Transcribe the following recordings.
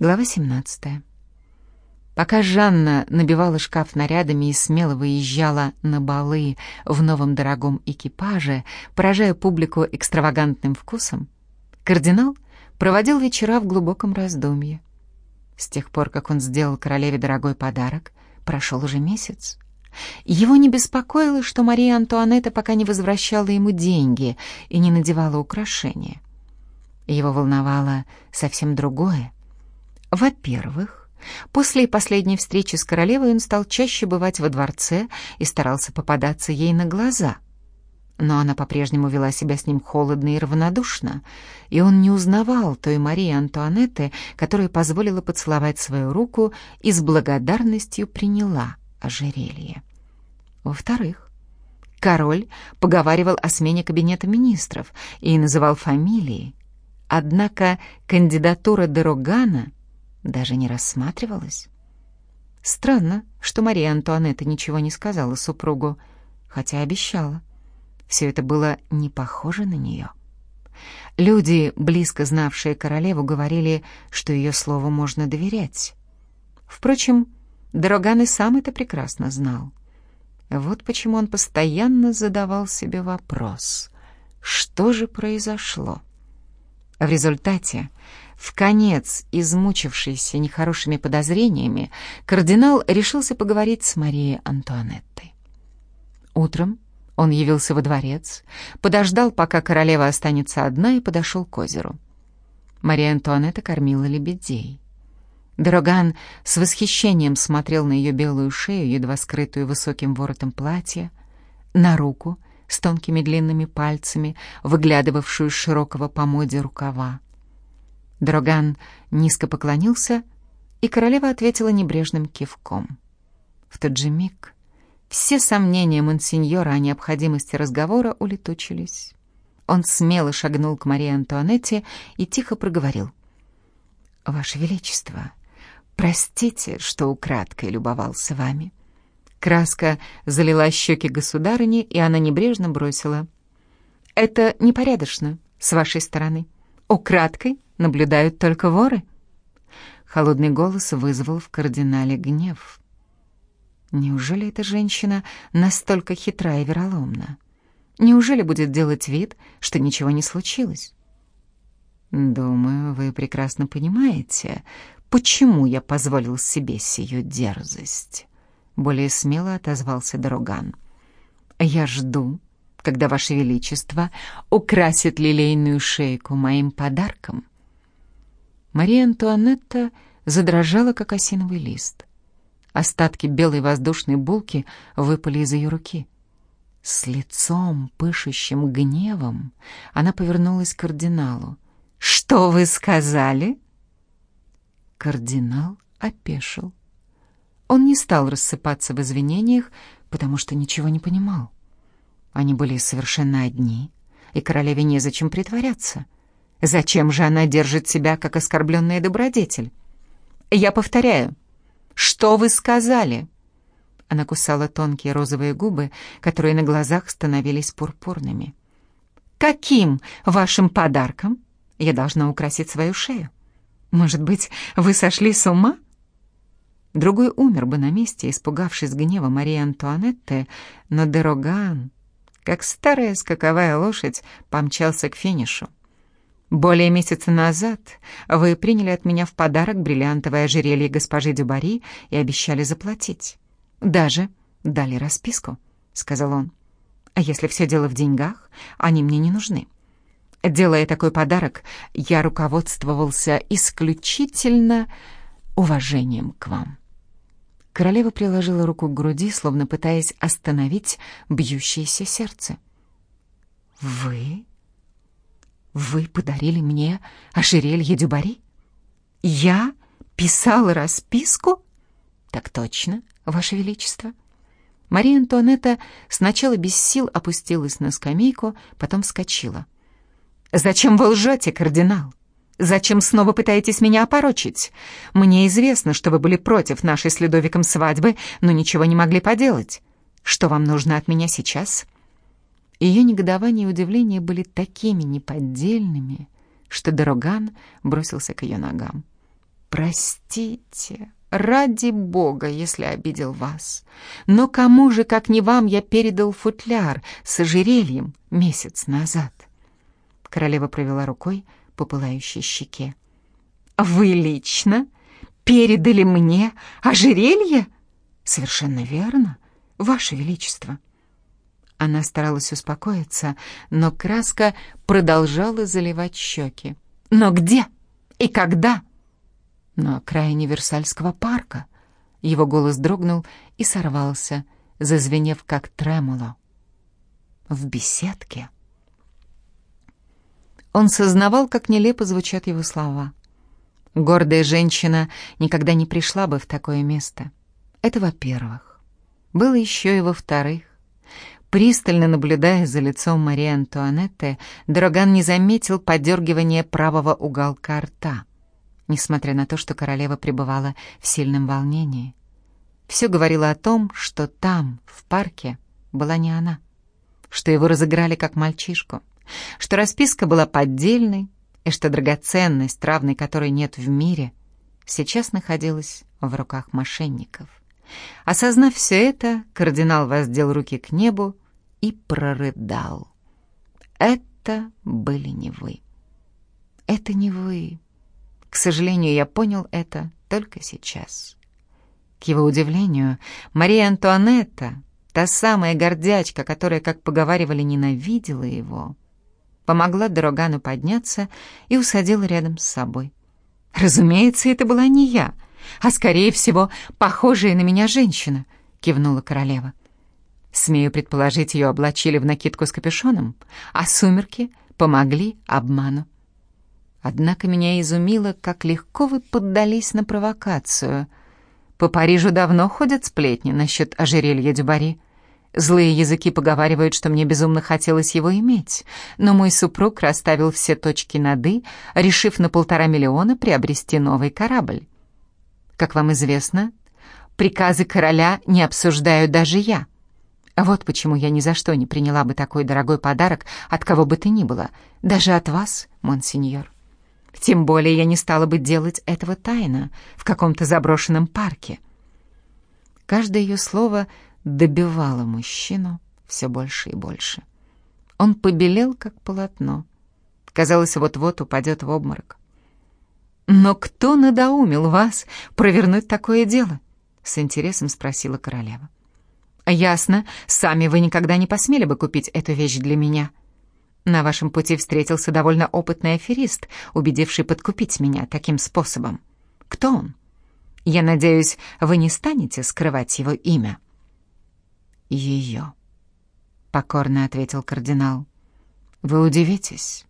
Глава 17. Пока Жанна набивала шкаф нарядами и смело выезжала на балы в новом дорогом экипаже, поражая публику экстравагантным вкусом, кардинал проводил вечера в глубоком раздумье. С тех пор, как он сделал королеве дорогой подарок, прошел уже месяц. Его не беспокоило, что Мария Антуанетта пока не возвращала ему деньги и не надевала украшения. Его волновало совсем другое — во-первых, после последней встречи с королевой он стал чаще бывать во дворце и старался попадаться ей на глаза. Но она по-прежнему вела себя с ним холодно и равнодушно, и он не узнавал той Марии Антуанетты, которая позволила поцеловать свою руку и с благодарностью приняла ожерелье. Во-вторых, король поговаривал о смене кабинета министров и называл фамилии, однако кандидатура Дерогана — даже не рассматривалась. Странно, что Мария Антуанетта ничего не сказала супругу, хотя обещала. Все это было не похоже на нее. Люди, близко знавшие королеву, говорили, что ее слову можно доверять. Впрочем, Дороган и сам это прекрасно знал. Вот почему он постоянно задавал себе вопрос, что же произошло. В результате в конец измучившийся нехорошими подозрениями, кардинал решился поговорить с Марией Антуанеттой. Утром он явился во дворец, подождал, пока королева останется одна, и подошел к озеру. Мария Антуанетта кормила лебедей. Дороган с восхищением смотрел на ее белую шею, едва скрытую высоким воротом платья, на руку с тонкими длинными пальцами, выглядывавшую с широкого по моде рукава. Дроган низко поклонился, и королева ответила небрежным кивком. В тот же миг все сомнения монсеньора о необходимости разговора улетучились. Он смело шагнул к Марии Антуанетте и тихо проговорил. «Ваше Величество, простите, что украдкой любовался вами». Краска залила щеки государыни, и она небрежно бросила. «Это непорядочно с вашей стороны. Украдкой наблюдают только воры». Холодный голос вызвал в кардинале гнев. Неужели эта женщина настолько хитра и вероломна? Неужели будет делать вид, что ничего не случилось? Думаю, вы прекрасно понимаете, почему я позволил себе сию дерзость. Более смело отозвался Дороган. Я жду, когда Ваше Величество украсит лилейную шейку моим подарком. Мария Антуанетта задрожала, как осиновый лист. Остатки белой воздушной булки выпали из ее руки. С лицом, пышущим гневом, она повернулась к кардиналу. «Что вы сказали?» Кардинал опешил. Он не стал рассыпаться в извинениях, потому что ничего не понимал. Они были совершенно одни, и королеве незачем притворяться — Зачем же она держит себя как оскорбленная добродетель? Я повторяю, что вы сказали? Она кусала тонкие розовые губы, которые на глазах становились пурпурными. Каким вашим подарком я должна украсить свою шею? Может быть, вы сошли с ума? Другой умер бы на месте, испугавшись гнева Марии Антуанетты, но Дероган, как старая скаковая лошадь, помчался к финишу. Более месяца назад вы приняли от меня в подарок бриллиантовое ожерелье госпожи Дюбари и обещали заплатить. Даже дали расписку, — сказал он. А если все дело в деньгах, они мне не нужны. Делая такой подарок, я руководствовался исключительно уважением к вам. Королева приложила руку к груди, словно пытаясь остановить бьющееся сердце. «Вы вы подарили мне ожерелье Дюбари? Я писала расписку? Так точно, Ваше Величество. Мария Антуанетта сначала без сил опустилась на скамейку, потом вскочила. «Зачем вы лжете, кардинал? Зачем снова пытаетесь меня опорочить? Мне известно, что вы были против нашей с Людовиком свадьбы, но ничего не могли поделать. Что вам нужно от меня сейчас?» Ее негодование и удивление были такими неподдельными, что Дороган бросился к ее ногам. Простите, ради бога, если обидел вас. Но кому же, как не вам, я передал футляр с ожерельем месяц назад? Королева провела рукой по пылающей щеке. Вы лично передали мне ожерелье? Совершенно верно, ваше величество. Она старалась успокоиться, но краска продолжала заливать щеки. «Но где и когда?» «На окраине Версальского парка». Его голос дрогнул и сорвался, зазвенев как тремоло. «В беседке». Он сознавал, как нелепо звучат его слова. Гордая женщина никогда не пришла бы в такое место. Это во-первых. Было еще и во-вторых. Пристально наблюдая за лицом Марии Антуанетты, Дороган не заметил подергивания правого уголка рта, несмотря на то, что королева пребывала в сильном волнении. Все говорило о том, что там, в парке, была не она, что его разыграли как мальчишку, что расписка была поддельной и что драгоценность, равной которой нет в мире, сейчас находилась в руках мошенников. Осознав все это, кардинал воздел руки к небу и прорыдал. «Это были не вы. Это не вы. К сожалению, я понял это только сейчас». К его удивлению, Мария Антуанетта, та самая гордячка, которая, как поговаривали, ненавидела его, помогла Дорогану подняться и усадила рядом с собой. Разумеется, это была не я — а, скорее всего, похожая на меня женщина», — кивнула королева. Смею предположить, ее облачили в накидку с капюшоном, а сумерки помогли обману. Однако меня изумило, как легко вы поддались на провокацию. По Парижу давно ходят сплетни насчет ожерелья Дюбари. Злые языки поговаривают, что мне безумно хотелось его иметь, но мой супруг расставил все точки над «и», решив на полтора миллиона приобрести новый корабль. Как вам известно, приказы короля не обсуждаю даже я. Вот почему я ни за что не приняла бы такой дорогой подарок от кого бы то ни было, даже от вас, монсеньор. Тем более я не стала бы делать этого тайно в каком-то заброшенном парке. Каждое ее слово добивало мужчину все больше и больше. Он побелел, как полотно. Казалось, вот-вот упадет в обморок. «Но кто надоумил вас провернуть такое дело?» — с интересом спросила королева. «Ясно, сами вы никогда не посмели бы купить эту вещь для меня. На вашем пути встретился довольно опытный аферист, убедивший подкупить меня таким способом. Кто он? Я надеюсь, вы не станете скрывать его имя?» «Ее», — покорно ответил кардинал. «Вы удивитесь,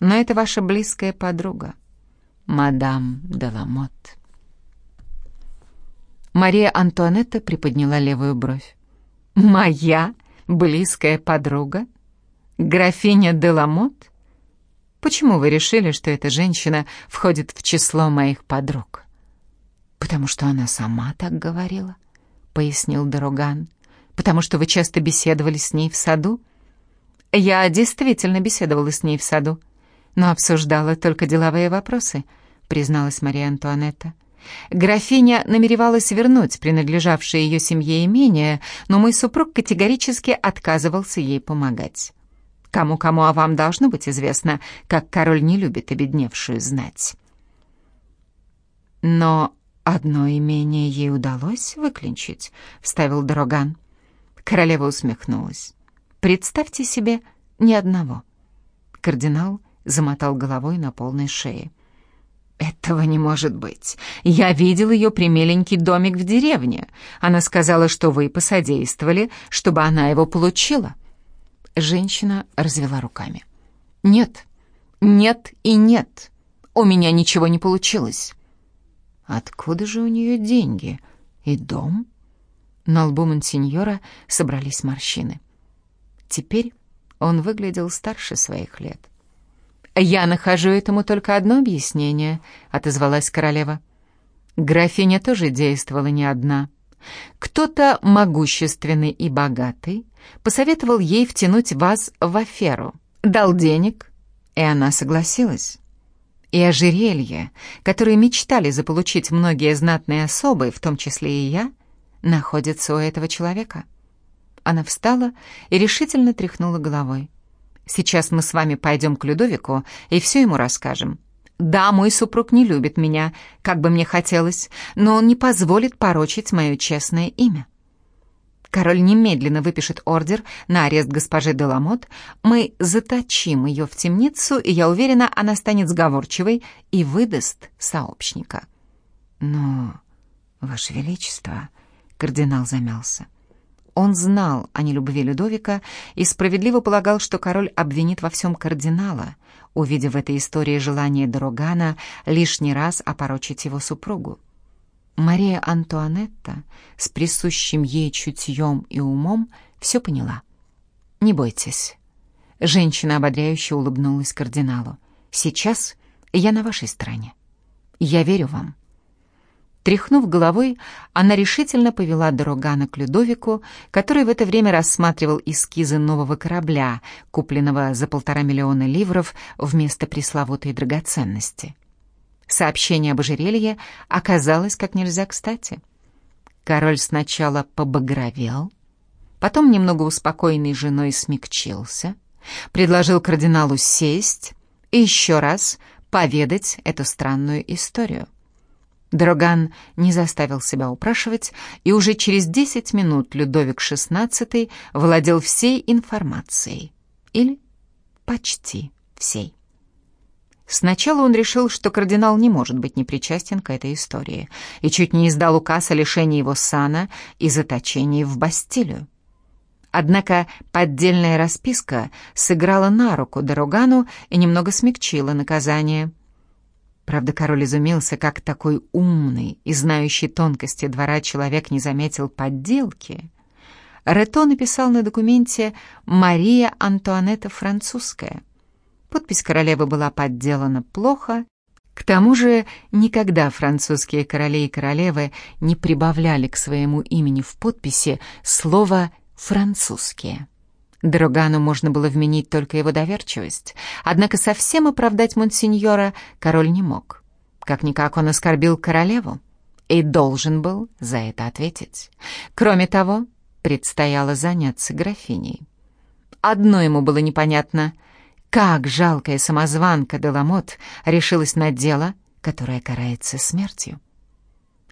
но это ваша близкая подруга мадам Деламот. Мария Антуанетта приподняла левую бровь. «Моя близкая подруга? Графиня Деламот? Почему вы решили, что эта женщина входит в число моих подруг?» «Потому что она сама так говорила», — пояснил Дороган. «Потому что вы часто беседовали с ней в саду?» «Я действительно беседовала с ней в саду», но обсуждала только деловые вопросы», — призналась Мария Антуанетта. Графиня намеревалась вернуть принадлежавшее ее семье имение, но мой супруг категорически отказывался ей помогать. Кому-кому, а вам должно быть известно, как король не любит обедневшую знать. Но одно имение ей удалось выклинчить, — вставил Дороган. Королева усмехнулась. Представьте себе ни одного. Кардинал замотал головой на полной шее. «Этого не может быть. Я видел ее примиленький домик в деревне. Она сказала, что вы посодействовали, чтобы она его получила». Женщина развела руками. «Нет, нет и нет. У меня ничего не получилось». «Откуда же у нее деньги? И дом?» На лбу Монсеньора собрались морщины. Теперь он выглядел старше своих лет. «Я нахожу этому только одно объяснение», — отозвалась королева. Графиня тоже действовала не одна. Кто-то могущественный и богатый посоветовал ей втянуть вас в аферу, дал денег, и она согласилась. И ожерелье, которое мечтали заполучить многие знатные особы, в том числе и я, находится у этого человека. Она встала и решительно тряхнула головой. «Сейчас мы с вами пойдем к Людовику и все ему расскажем. Да, мой супруг не любит меня, как бы мне хотелось, но он не позволит порочить мое честное имя. Король немедленно выпишет ордер на арест госпожи Деламот, мы заточим ее в темницу, и я уверена, она станет сговорчивой и выдаст сообщника. Но, Ваше Величество, кардинал замялся. Он знал о нелюбви Людовика и справедливо полагал, что король обвинит во всем кардинала, увидев в этой истории желание Дорогана лишний раз опорочить его супругу. Мария Антуанетта с присущим ей чутьем и умом все поняла. «Не бойтесь». Женщина ободряюще улыбнулась кардиналу. «Сейчас я на вашей стороне. Я верю вам». Тряхнув головой, она решительно повела Дорогана к Людовику, который в это время рассматривал эскизы нового корабля, купленного за полтора миллиона ливров вместо пресловутой драгоценности. Сообщение об ожерелье оказалось как нельзя кстати. Король сначала побагровел, потом, немного успокоенный женой, смягчился, предложил кардиналу сесть и еще раз поведать эту странную историю. Дроган не заставил себя упрашивать, и уже через десять минут Людовик XVI владел всей информацией. Или почти всей. Сначала он решил, что кардинал не может быть непричастен к этой истории, и чуть не издал указ о лишении его сана и заточении в Бастилию. Однако поддельная расписка сыграла на руку Дорогану и немного смягчила наказание – Правда, король изумился, как такой умный и знающий тонкости двора человек не заметил подделки. Рето написал на документе «Мария Антуанетта Французская». Подпись королевы была подделана плохо. К тому же никогда французские короли и королевы не прибавляли к своему имени в подписи слово «французские». Дрогану можно было вменить только его доверчивость, однако совсем оправдать монсеньора король не мог. Как-никак он оскорбил королеву и должен был за это ответить. Кроме того, предстояло заняться графиней. Одно ему было непонятно — как жалкая самозванка Деламот решилась на дело, которое карается смертью.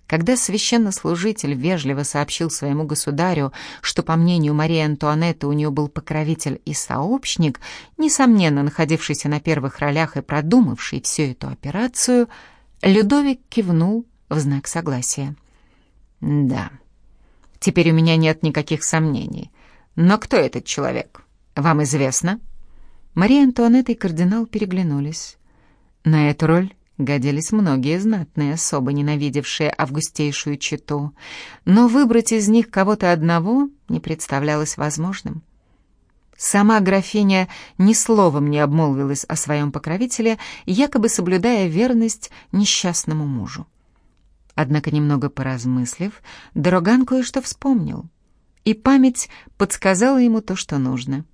Когда священнослужитель вежливо сообщил своему государю, что, по мнению Марии Антуанетты, у нее был покровитель и сообщник, несомненно, находившийся на первых ролях и продумавший всю эту операцию, Людовик кивнул в знак согласия. «Да, теперь у меня нет никаких сомнений. Но кто этот человек? Вам известно?» Мария Антуанетта и кардинал переглянулись. На эту роль годились многие знатные особы, ненавидевшие августейшую читу, но выбрать из них кого-то одного не представлялось возможным. Сама графиня ни словом не обмолвилась о своем покровителе, якобы соблюдая верность несчастному мужу. Однако, немного поразмыслив, Дороган кое-что вспомнил, и память подсказала ему то, что нужно.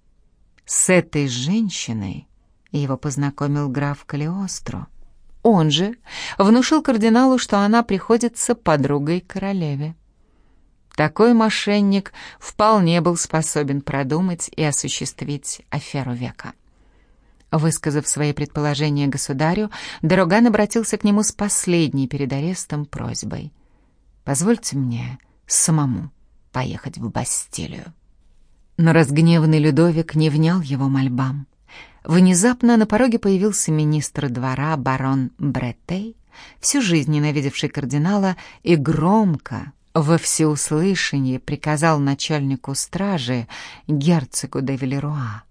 С этой женщиной его познакомил граф Калиостро — он же внушил кардиналу, что она приходится подругой королеве. Такой мошенник вполне был способен продумать и осуществить аферу века. Высказав свои предположения государю, Дороган обратился к нему с последней перед арестом просьбой. «Позвольте мне самому поехать в Бастилию». Но разгневанный Людовик не внял его мольбам. Внезапно на пороге появился министр двора барон Бреттей, всю жизнь ненавидевший кардинала, и громко, во всеуслышание приказал начальнику стражи, герцогу де Велеруа.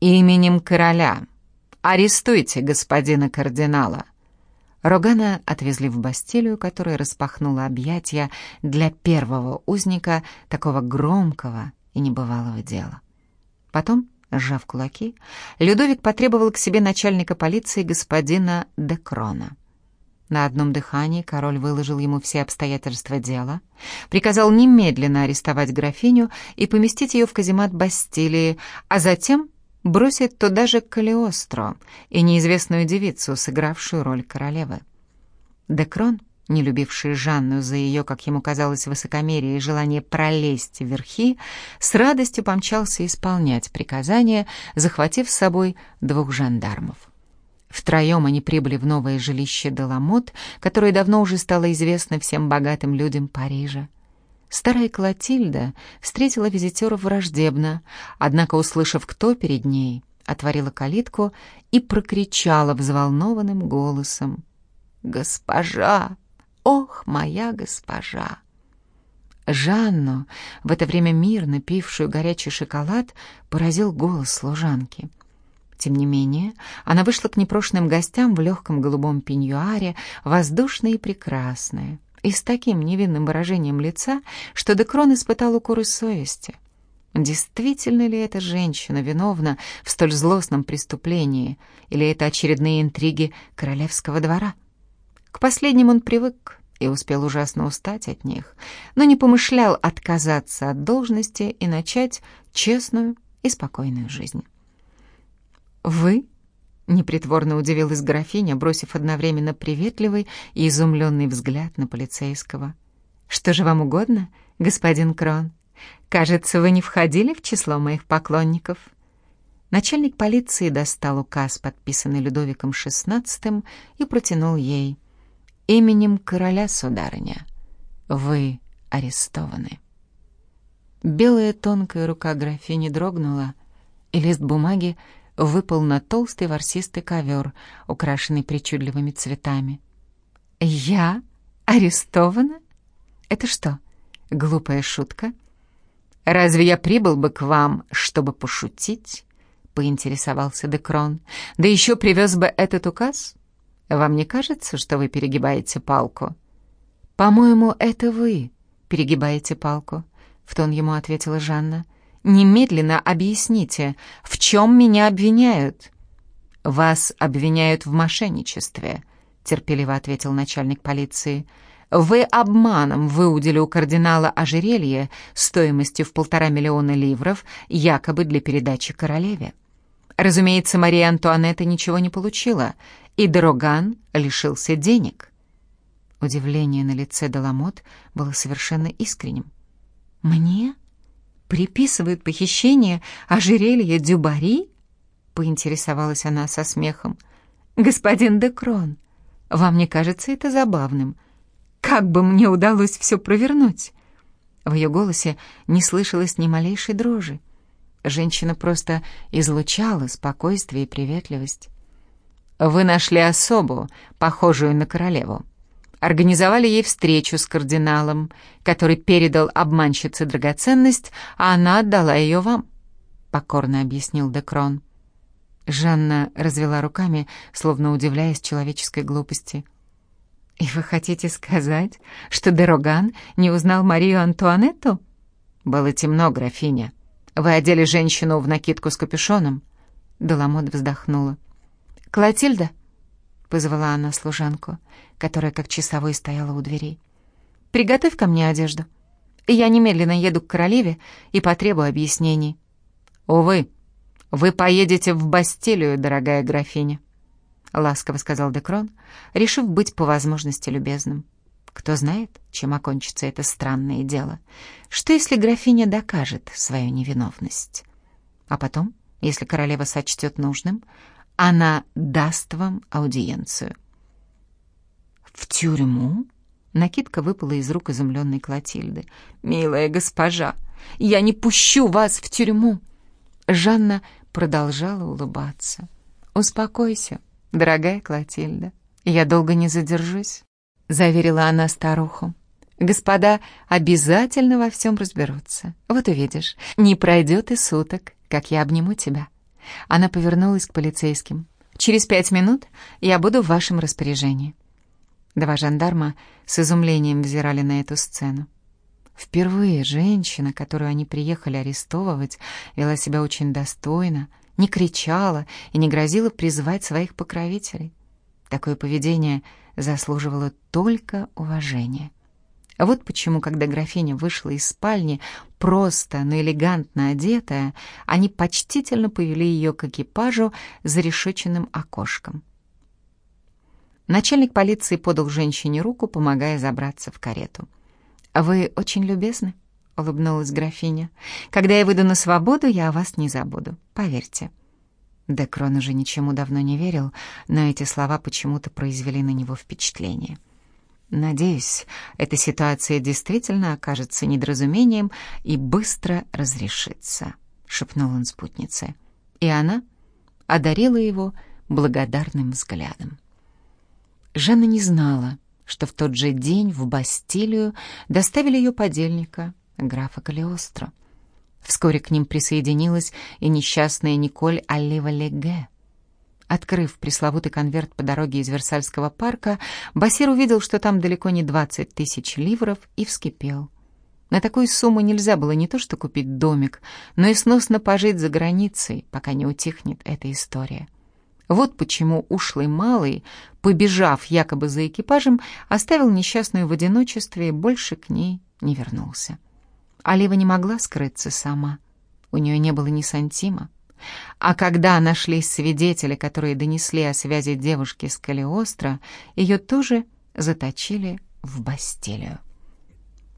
«Именем короля арестуйте господина кардинала». Рогана отвезли в Бастилию, которая распахнула объятия для первого узника такого громкого и небывалого дела. Потом Сжав кулаки, Людовик потребовал к себе начальника полиции господина Декрона. На одном дыхании король выложил ему все обстоятельства дела, приказал немедленно арестовать графиню и поместить ее в каземат Бастилии, а затем бросить туда же Калиостро и неизвестную девицу, сыгравшую роль королевы. Декрон, не любивший Жанну за ее, как ему казалось, высокомерие и желание пролезть в верхи, с радостью помчался исполнять приказание, захватив с собой двух жандармов. Втроем они прибыли в новое жилище Деламот, которое давно уже стало известно всем богатым людям Парижа. Старая Клотильда встретила визитеров враждебно, однако, услышав, кто перед ней, отворила калитку и прокричала взволнованным голосом. «Госпожа! Ох, моя госпожа!» Жанну, в это время мирно пившую горячий шоколад, поразил голос служанки. Тем не менее, она вышла к непрошенным гостям в легком голубом пеньюаре, воздушная и прекрасная и с таким невинным выражением лица, что Декрон испытал укоры совести. Действительно ли эта женщина виновна в столь злостном преступлении, или это очередные интриги королевского двора? К последним он привык и успел ужасно устать от них, но не помышлял отказаться от должности и начать честную и спокойную жизнь. «Вы Непритворно удивилась графиня, бросив одновременно приветливый и изумленный взгляд на полицейского. «Что же вам угодно, господин Крон? Кажется, вы не входили в число моих поклонников». Начальник полиции достал указ, подписанный Людовиком XVI, и протянул ей. «Именем короля, сударыня, вы арестованы». Белая тонкая рука графини дрогнула, и лист бумаги выпал на толстый ворсистый ковер, украшенный причудливыми цветами. «Я арестована? Это что, глупая шутка? Разве я прибыл бы к вам, чтобы пошутить?» — поинтересовался Декрон. «Да еще привез бы этот указ? Вам не кажется, что вы перегибаете палку?» «По-моему, это вы перегибаете палку», — в тон ему ответила Жанна. Немедленно объясните, в чем меня обвиняют?» «Вас обвиняют в мошенничестве», — терпеливо ответил начальник полиции. «Вы обманом выудили у кардинала ожерелье стоимостью в полтора миллиона ливров, якобы для передачи королеве. Разумеется, Мария Антуанетта ничего не получила, и Дороган лишился денег». Удивление на лице Деламот было совершенно искренним. «Мне?» приписывают похищение ожерелья Дюбари?» — поинтересовалась она со смехом. «Господин Декрон, вам не кажется это забавным? Как бы мне удалось все провернуть?» В ее голосе не слышалось ни малейшей дрожи. Женщина просто излучала спокойствие и приветливость. «Вы нашли особу, похожую на королеву», организовали ей встречу с кардиналом, который передал обманщице драгоценность, а она отдала ее вам», — покорно объяснил Декрон. Жанна развела руками, словно удивляясь человеческой глупости. «И вы хотите сказать, что Дероган не узнал Марию Антуанетту?» «Было темно, графиня. Вы одели женщину в накидку с капюшоном?» Деламот вздохнула. «Клотильда?» позвала она служанку, которая как часовой стояла у дверей. «Приготовь ко мне одежду. Я немедленно еду к королеве и потребую объяснений». «Увы, вы поедете в Бастилию, дорогая графиня», — ласково сказал Декрон, решив быть по возможности любезным. «Кто знает, чем окончится это странное дело. Что, если графиня докажет свою невиновность? А потом, если королева сочтет нужным, она даст вам аудиенцию». «В тюрьму?» Накидка выпала из рук изумленной Клотильды. «Милая госпожа, я не пущу вас в тюрьму!» Жанна продолжала улыбаться. «Успокойся, дорогая Клотильда, я долго не задержусь», — заверила она старуху. «Господа обязательно во всем разберутся. Вот увидишь, не пройдет и суток, как я обниму тебя». Она повернулась к полицейским. «Через пять минут я буду в вашем распоряжении». Два жандарма с изумлением взирали на эту сцену. Впервые женщина, которую они приехали арестовывать, вела себя очень достойно, не кричала и не грозила призвать своих покровителей. Такое поведение заслуживало только уважения. Вот почему, когда графиня вышла из спальни, просто, но элегантно одетая, они почтительно повели ее к экипажу за решеченным окошком. Начальник полиции подал женщине руку, помогая забраться в карету. «Вы очень любезны», — улыбнулась графиня. «Когда я выйду на свободу, я о вас не забуду, поверьте». Декрон уже ничему давно не верил, но эти слова почему-то произвели на него впечатление. «Надеюсь, эта ситуация действительно окажется недоразумением и быстро разрешится», — шепнул он спутнице. И она одарила его благодарным взглядом. Жанна не знала, что в тот же день в Бастилию доставили ее подельника, графа Калиостро. Вскоре к ним присоединилась и несчастная Николь Аллива-Леге. Открыв пресловутый конверт по дороге из Версальского парка, Басир увидел, что там далеко не 20 тысяч ливров, и вскипел. На такую сумму нельзя было не то что купить домик, но и сносно пожить за границей, пока не утихнет эта история. Вот почему ушлый малый, побежав якобы за экипажем, оставил несчастную в одиночестве и больше к ней не вернулся. Олива не могла скрыться сама. У нее не было ни сантима. А когда нашлись свидетели, которые донесли о связи девушки с Калиостро, ее тоже заточили в Бастилию.